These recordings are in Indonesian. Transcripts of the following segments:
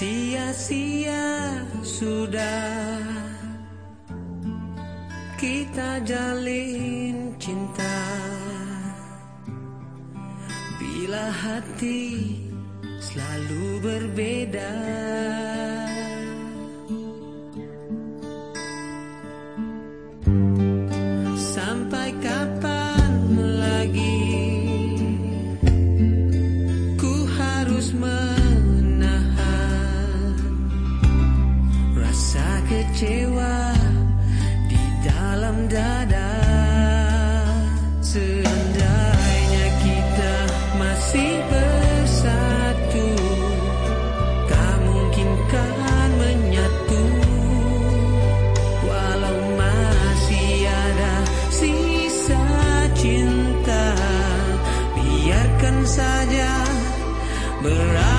Sia-sia sudah kita jalin cinta. Bila hati selalu berbeda berakhir sampai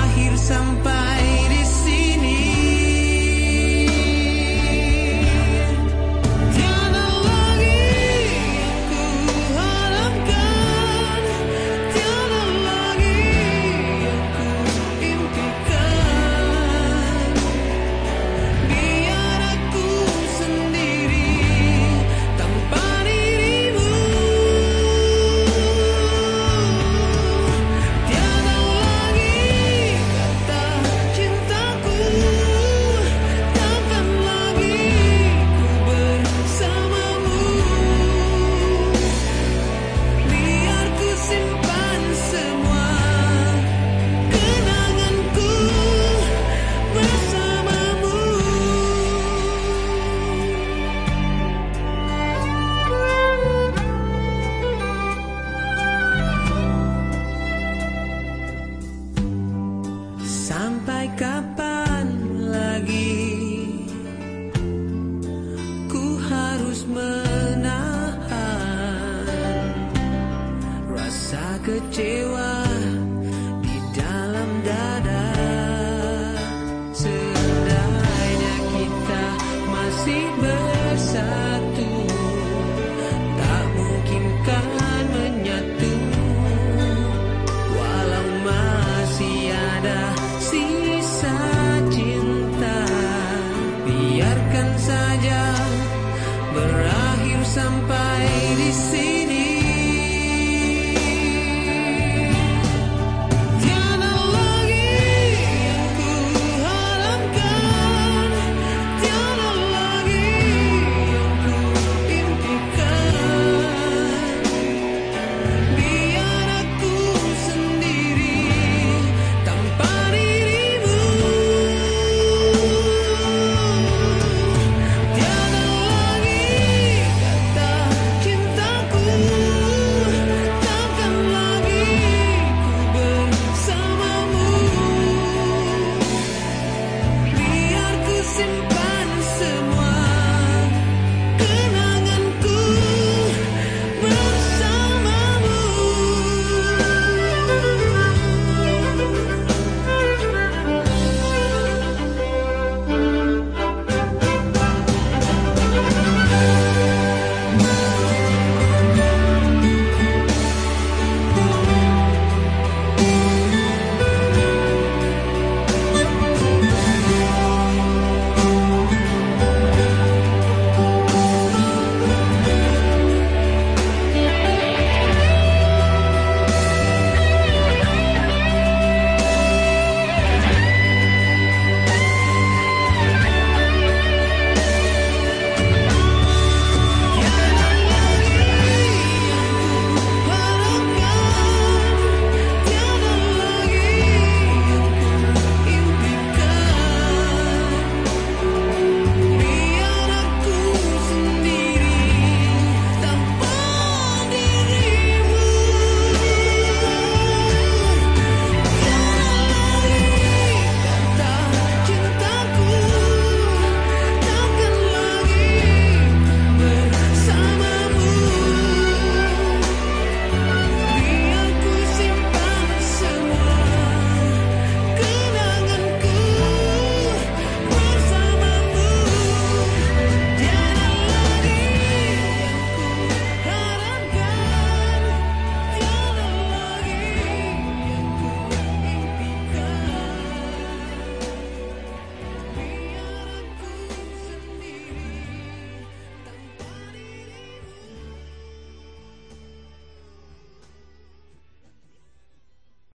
sampai kapan lagi ku harus menahan rasa kecewa di dalam dada? Seandainya kita masih bersama Somebody di sini.